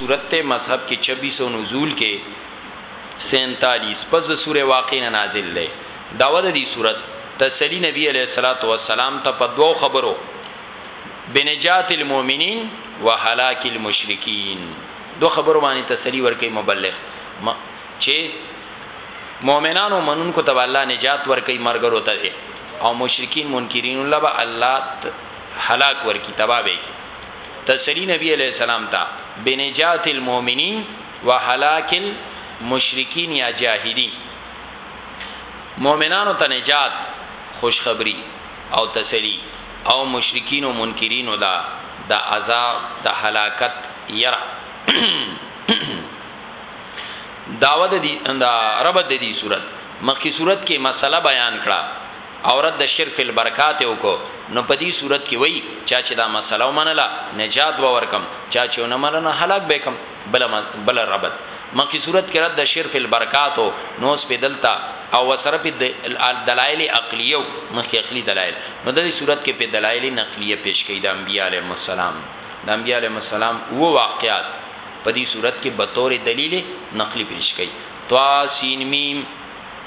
سورت ته مذهب کې چبیس او نزول کې سینتالیس پس د سوره واقع نه نازل دی داوه د دې سورت تسلی نبی علیه الصلاۃ والسلام ته په دوو خبرو بنجات المؤمنین وهلاک المشرکین دو خبرو باندې تسلی ورکي مبلغ ما چې مؤمنانو منونکو ته الله نجات ورکي مرګرو ته او مشرکین منکرین الله به الله هلاک ورکی تباہ به کی تسلی نبی علیه السلام ته بنجات المؤمنین وهلاک المشرکین یا جاهدین مؤمنانو ته نجات خوشخبری او تسلی او مشرکین او منکرینو دا د عذاب د هلاکت یرا داوود دی دا رب د دې صورت مخکې صورت کې مسله بیان کړه او رد د شرک فی البرکات یې وکړو نو په دې صورت کې وایي چا چې دا مسئله ومنله نجات به ورکړم چا چې ونه منله نو هلاک به یې کړم بله بله ربط مخکې صورت کې رد د شرک فی البرکات و نو اوس پې دلته او ورسره پې دلایل عقلیه و مخکې عقلي دلایل نو ددې صورت کې پې دلایل نقلیه پیش کوي د انبیا علیهم السلام د انبیا علیهم السلام اووه واقعات په دې صورت کې به طور دلیل نقلي پیش کوي طا سین میم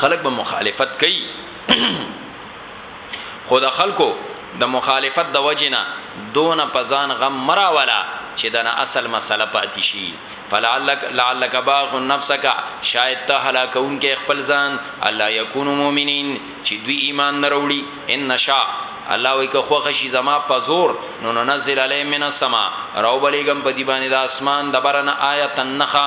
خلک به مخالفت کوي خو د خلکو د مخالفت د وجنه دون پزان غم مرا ولا چې دنا اصل مسله پاتې شي فلعلک لعلک باغ نفسک شاید ته هلاکون کې خپل ځان الله یکون مؤمنین چې دوی ایمان نه وروړي ان نشا الله وی که خوخه شي زما په زور نو ننزل علی من السما راو بلیګم په دی باندې د اسمان د برنه آیت النخا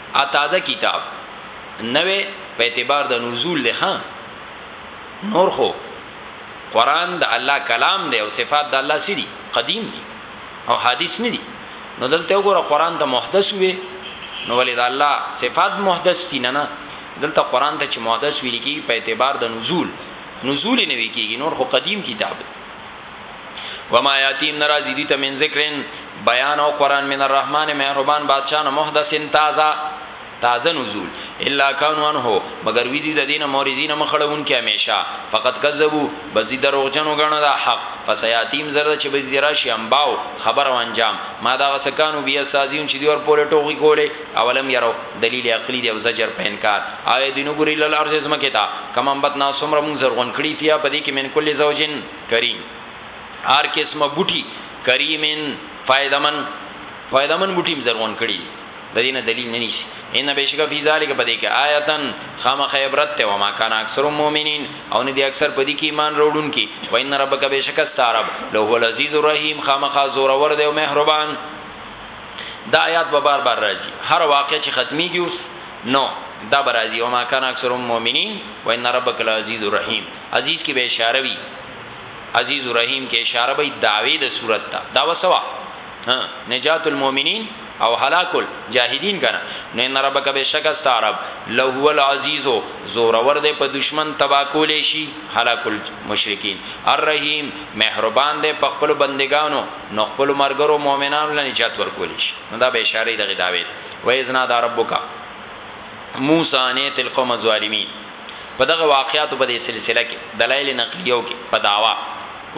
ا تازه کتاب نوی په اعتبار د نزول دی ښا نور خو قران د الله کلام دی او صفات د الله سری قدیم دی او حدیث نه دی نو دلته وګوره قران ته محدث وی نو ولې د الله صفات محدث دي نه نه دلته قران ته چې محدث ویل کی په اعتبار د نزول نزول نه وی کیږي نور خو قدیم کتاب دی وما یاتیم نرازی دی ته من ذکرین بیان او قران من الرحمن مهربان بادشاہ نه محدثن تازه تازه نزول الا کانوا انه مگر وی دي د دینه مورزین مخړون کې همیشه فقط کذبو بس دي دروغ جنو غنه دا حق فسیاتیم زره چې به دي راشي امباو خبر او انجام ما دا غسکانو بیا سازیون چې دی ور پورې ټوغي کوله اولم یرو دلیل عقلی دی او زجر په انکار آی دینو ګری لل ارزز مکه تا کمن بتنا سمره مون زرغون کړي فیا پدې کې من کل زوجین کریم هر قسمه بوټي کریمن فائدمن فائدمن بوټي زرغون کړي د دینه دلیل نه نشي ان بشکا فی ذلک پدې کې آیتن خامخ عبرت ته وما کان اکثر المؤمنین او نه دي اکثر پدې کې ایمان وروړون کې وان ربک بشکا ستارب له العزیز الرحیم خامخ زور ور دی او مهربان دا آیات به بار بار راځي هر واقع چې ختمي کیوس نو دا برازي وما کان اکثر المؤمنین وان ربک العزیز الرحیم عزیز کی به اشاره وی عزیز الرحیم کی اشاره به دعوی د صورت ته دا وسوا ها نجات المؤمنین او هلاک الجاهدین کنه نو ان ربک بشک استعرب لو هو العزیز زور ور دے په دشمن تبا کولې شي هلاک المشرکین الرحیم مهربان دے په خپل بندگانو نو خپل مرګرو مؤمنانو لنی جات ور کولې شي نو دا به اشاره دغه داوید و اذنا دا ربک موسی انیت القوم الظالمین په دغه واقعاتو په دې سلسله کې دلایل نقلیو کې په داوا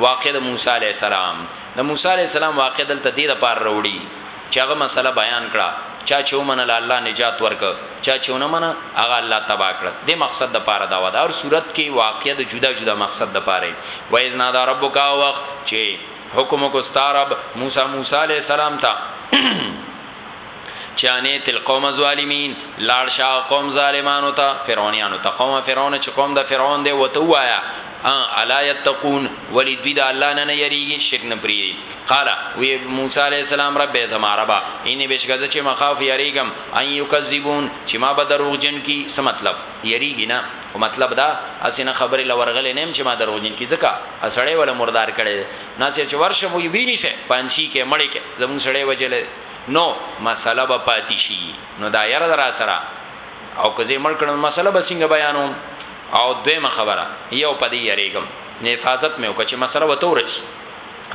واقع د موسی علی السلام د موسی علی السلام واقع دلته دې د پار وروړي چې هغه مسله بیان کړه چا چې ومنله الله نجات ورک چا چې ونه منه هغه الله تبا کړ د مقصد د پاره دا و دا هر صورت کې واقع د جدا جدا مقصد د پاره و اذ نادى ربک وخت چې حکم کو ستارب موسی موسی علی السلام ته چانه تل قوم ظالمین لاړ شا قوم ظالمانو ته فرعونانو ته قوم فرعون چې قوم د فرعون دی وته وایا الا یتقون ولی دوی د الله نه نه یریږي شرک نه پری قال وی موسی علی السلام رب زما ربا اینه بشګه چې مخاف یریګم ان یکذبون چې ما به دروغ جن کی څه مطلب یریږي نه خو مطلب دا اسنه خبره لورغله نیم چې ما دروغ جن کی ځکه اسړې ولا مردار کړي ناسې چې ورشه مو ویني سه پانسی کې مړی کې زمون سړی وجل نو مسله به پاتې شي نو دا یره در سره او کزه مړ کړم مسله به څنګه بیانوم او دویمه خبره یو پدې یریګم نه حفاظت مې وکړه چې مسله وته ورچی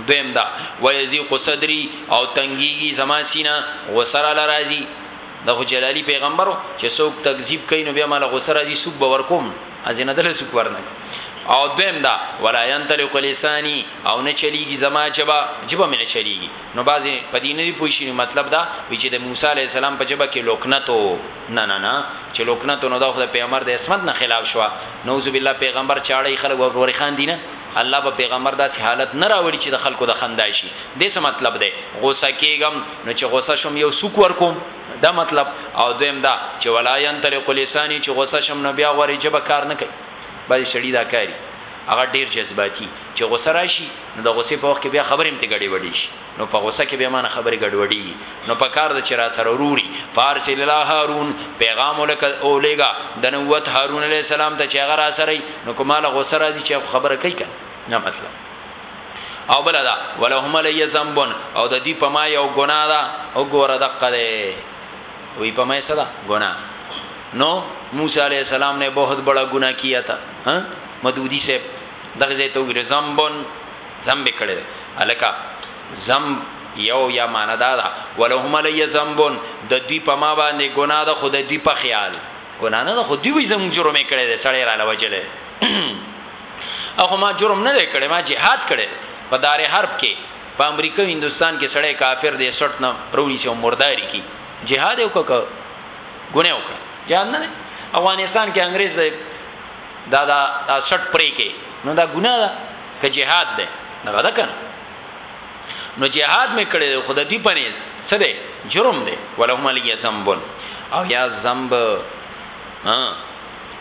دویم دا ویزی قصدری او تنگیږي زما سینا وسره لرازي د جلالی پیغمبرو چې څوک تکذیب کین نو بیا مال غسر راځي سوق باور کوم ازینه دل سوک ورنه او دویم دا ولا ينطلق لساني او نه چلیږي زما جبا جبا مې نه چلیږي نو بعضی پدینه دی پوښی مطلب دا وی چې د موسی علی السلام په جبا کې لوکنتو نه نه نه چې لوکنتو نو دا خو د پیغمبر د اسمت نه خلاف شو نوذ بالله پیغمبر چاړی خلک ورور خان دینه الله په پیغمبر داسې حالت نه راوړي چې د خلکو د خندای شي دې څه مطلب دی غوسه کېږم نو چې غوسه شوم یو سوک ورکوم دا مطلب او دویم دا چې ولا ينطلق لساني چې غوسه شم نو بیا غوري جبه کار نه کوي بل شړی دا کاری هغه ډیر جذباتي چې غوسه راشي نو د غوسې په وخت کې بیا خبرې مت غړي وډي شي نو په غوسه کې به مان خبرې ګډوډي نو په کار د چې را سره روري فارس الا هارون پیغام ولک اولېګا د نووت هارون علی السلام ته چې هغه را سره نو کومه غوسه راځي چې خبره کوي کنه نه مطلب او بل دا ولهم علی ذنب او د دې په ما یو ګناه ده او ګوره دقه ده وی په ما صدا ګناه نو موسی علی السلام نے بہت بڑا گناہ کیا تھا ها مدودی سے دغه زه ته وګره ذنبن ذنب کړي الکا ذنب یو یا معنا دا ده ولهم علی ذنبن د دې په ما باندې ګناه ده خود دې په خیال ګناه نه ده خود دې وی زموږ جرمه کړي ده سړی را لوجلې اخو ما جرم نه دی کړی ما جهاد کړی په دار حرب کې په امریکا او هندستان کې سړی کافر دی سټ نه روړي سي مرداري کی جهاد یو کک ګونه وکړه جهاد نه افغانستان کې انګريز دی دا دا سټ پرې کې نو دا ګناه ده که جهاد ده نه غدا کنه نو جهاد مې کړی خو د دې پنيز څه ده جرم ده ولهم علی ذنب او یا ذنب ها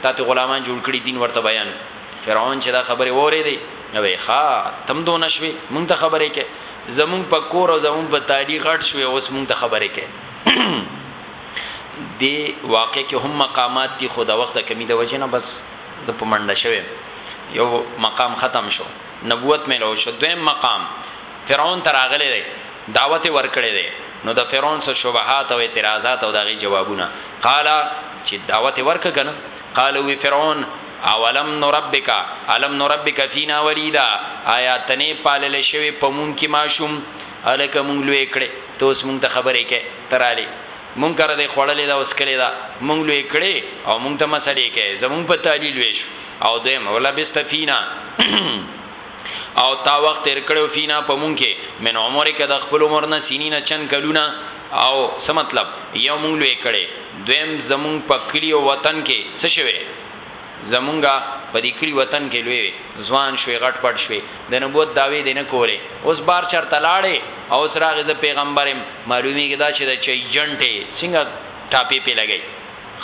تا ته غلامان جوړ کړي دین ورته بیان فرعون چې دا خبره وره دی نو وی ښا تم دو نشوي مونږ ته خبره کې زمون په کور او زمون په تاریخ غټ شوي اوس مونږ ته خبره کې دی واقع کې هم مقامات دي خو دا وخت د کمی د وجه نه بس زه په منډه شوی یو مقام ختم شو نبوت مې له شو دویم مقام فرعون تر اغله دی دعوت یې ورکړی دی نو د فرعون څه شبهات او اعتراضات او د هغې جوابونه، قال، چې دعوت یې ورکړ که نه؟ قال ووی فرعون، اولم نربک، الم نربک فینا ولیدا، آیا ته نۀ پالل شوی په مونږ کې ماشوم؟ هلکه مونږ لوی کړی، ته اوس مونږ ته خبرې کوې، ته رالې مونږ کره دې خوړلې ده او څکلې ده، مونږ لوی کړې او مونږ ته مسلې کوې، زمونږ په تالي لوی شوې او دویم، ولبست فینا. او تا وخت تیر کړو فینا په مونږ کې من عمر کې د خپل عمر نه سینی نه چن کلونه او څه مطلب یو مونږ لوي کړي دویم زمونږ په کلی او وطن کې څه شوي زمونږه په دې کلی وطن کې لوي ځوان شوي غټ پټ شوي د نبوت داوی دې نه کوله اوس بار چرته لاړې او اوس راغې ز پیغمبرم معلومی کې دا چې د چي جنټه څنګه ټاپې په لګي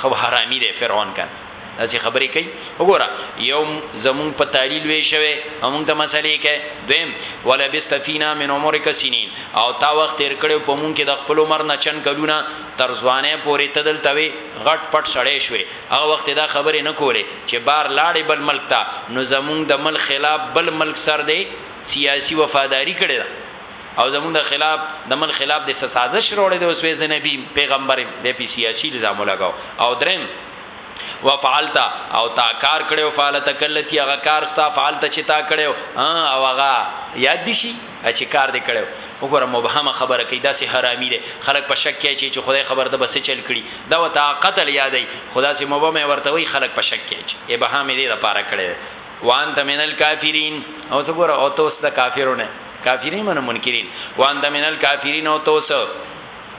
خو حرامي دې فرعون کړ داسې خبرې کوي وګوره یو زموږ په تحلیل وی شوی او موږ ته مسلې کوي دویم ولبست فینا من عمرک سنین او تا وخت تیر کړو په موږ کې د خپل عمر نه چن کلونه تر ځوانه پورې ته دلته وی غټ پټ سړی شوی هغه وخت دا خبرې نه کولې چې بار لاړې بل ملک ته نو زموږ د ملک خلاف بل ملک سر دی سیاسی وفاداری کړی ده او زموږ د خلاف د ملک خلاف د سازش روړې د اوسوي زنبی پیغمبر د پی سیاسی الزام لګاو او درم وفعلت او تا کار کړو فعلت کلتی هغه کار ستا فعلت چې تا کړو او هغه یاد دي شي چې کار دې کړو وګوره مبهمه خبره کوي دا سه حرامي دي خلک په شک کې چې خدای خبر ده بس چل کړي دا وتا قتل یادې خدا سه مبهمه ورته وي خلک په شک کې چې ابهام دې د پاره کړي وان تمنل کافرین او وګوره او توس د کافرونه کافرین من منکرین وان تمنل کافرین او توس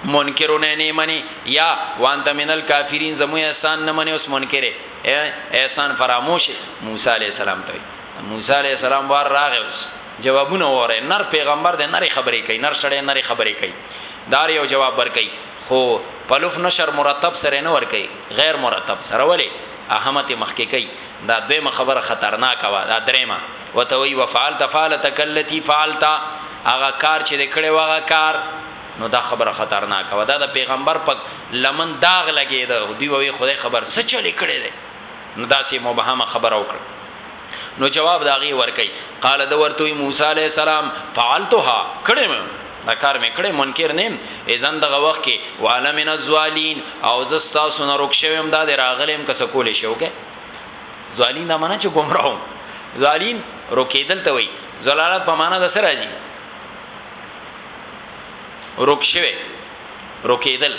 منکرون نه منی یا وانت من الکافرین زمو احسان نه منی اوس منکره احسان فراموش موسی علی السلام ته موسی علی السلام وار راغ اوس جوابونه وره نر پیغمبر د نری خبرې کوي نر سړی نری خبرې کوي دار یو جواب ور کوي خو پلوف نشر مرتب سره نه ور کوي غیر مرتب سره ولی اهمت مخکې کوي دا دویمه خبره خطرناک وا دا دریمه وتوي وفعلت فعلت کلتی فعلت هغه کار چې کړي واغه کار نو دا خبره خطرناکه وه، دا د پېغمبر په لمن داغ لګېده، دوی به ویل خدای خبر څه چل یې کړی دی، نو داسې یې مبهمه خبره وکړه. نو جواب د هغې ورکوي، قال ده ورته وویل، موسی علیه السلام، فعلتها، کړی مې، دا کار مې کړی، منکر نه یم، اذا دغه وخت کې، وانا من الضالین، او زه ستاسو نه ورک شوی یم، دا دی راغلی یم، که څه کولی شئ وکړئ. ضالین دا معنی چې ګمراه وم. ضالین رکېدل ته وایي، ضلالت په معنی د څه راځي؟ روک شوه روکیدل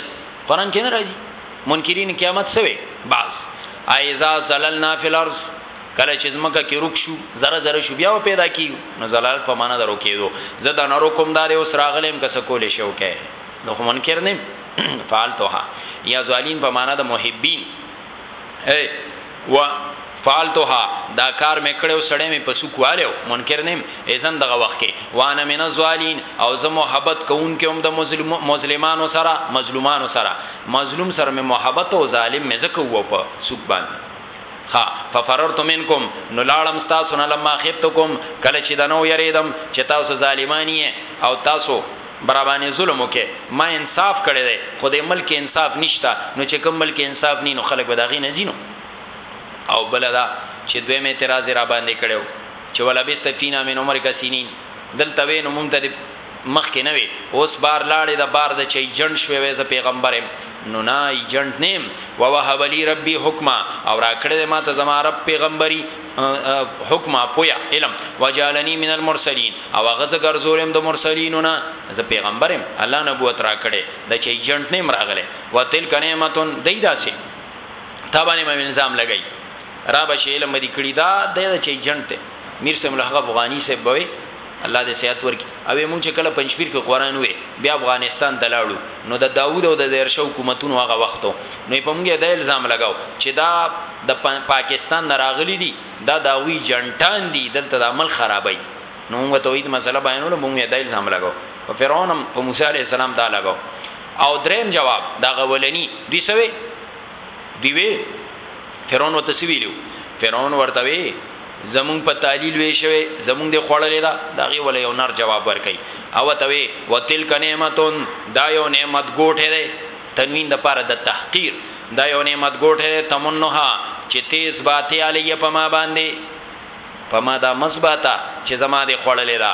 قران کې نه راځي منکرین قیامت سوي بعض ایزا زللنا فی الارض کله چې زمکه کې روک شو زره زره شو بیا پیدا کی نو زلال په معنا درو کېدو زه د نارو کوم دار اوس راغلم که سکول شو کې نو خو منکر نیم فعلتها یا زالین په معنا د محبین اے و، فعلتها، دا کار مې کړی و، سړی مې په سوک والی و، منکر نه یم، اذن دغه وخت کې، وانا من الضالین، او زه محبت کوونکی وم د مظلمانو سره، مظلومانو سره، مظلوم سره مې محبت و، ظالم مې ځکه وو په سوک باندې. ښه، ففررت منکم، نو لاړم ستاسو نه، لما خفتکم، کله چې دنه ویرېدم چې تاسو ظالمان یئ او تاسو. برابانې ظلم وکې ما انصاف کړې ده خو دې ملک انصاف نشته نو چې کوم ملک انصاف نینو خلک به داغي نزینو او بلدا چې دوی مې اعتراض را باندې کړو چې ولا بست فینا من عمر کا سینین دلته وې نو مونږ ته مخ کې نه وي اوس بار لاړې د بار د چي جن شوي وې ز پیغمبرم نو نه ایجنټ نیم ووهب لی ربی حکما او را کړل ما ته زما رب پیغمبري حکم پویا علم وجالنی من المرسلین او هغه زه ګرځولم د مرسلینو نه زه پیغمبرم الله نبوت را کړي د چي ایجنټ نه مراغله وتل کنیمتون دای داسې تابانه مې الزام لګی را بشی علم دې کړی دا د چي ایجنټ میر سم له افغانی سه بوي الله دې صحت ورکړي او موږ چې کله پنجپیر کې قران وې بیا افغانستان ته لاړو نو د داوود او د دیرشه حکومتونو هغه وختو نو په موږ د الزام لگاو چې دا د پاکستان نه راغلي دي دا داوی جنټان دي دلته د عمل خرابای نو موږ توحید مسله بیانول موږ د الزام لگاو په فرعون هم په موسی علی السلام دا لگاو او دریم جواب دا غولنی دوی سوي دی وی فرعون وتسویلو فرعون ورته وی زمونږ په تعلیل وی شوی زمونږ دی خوړلی ده د هغی ولی یو نر جواب ورکوی او ته وی وتلک نعمت دا یو نعمت ګوټی دی تنوین د پاره د تحقیر دا یو نعمت ګوټی دی تمنها چی ته اثباتی علی په ما باندی په ما دا مزباته چی زما دی خوړلی ده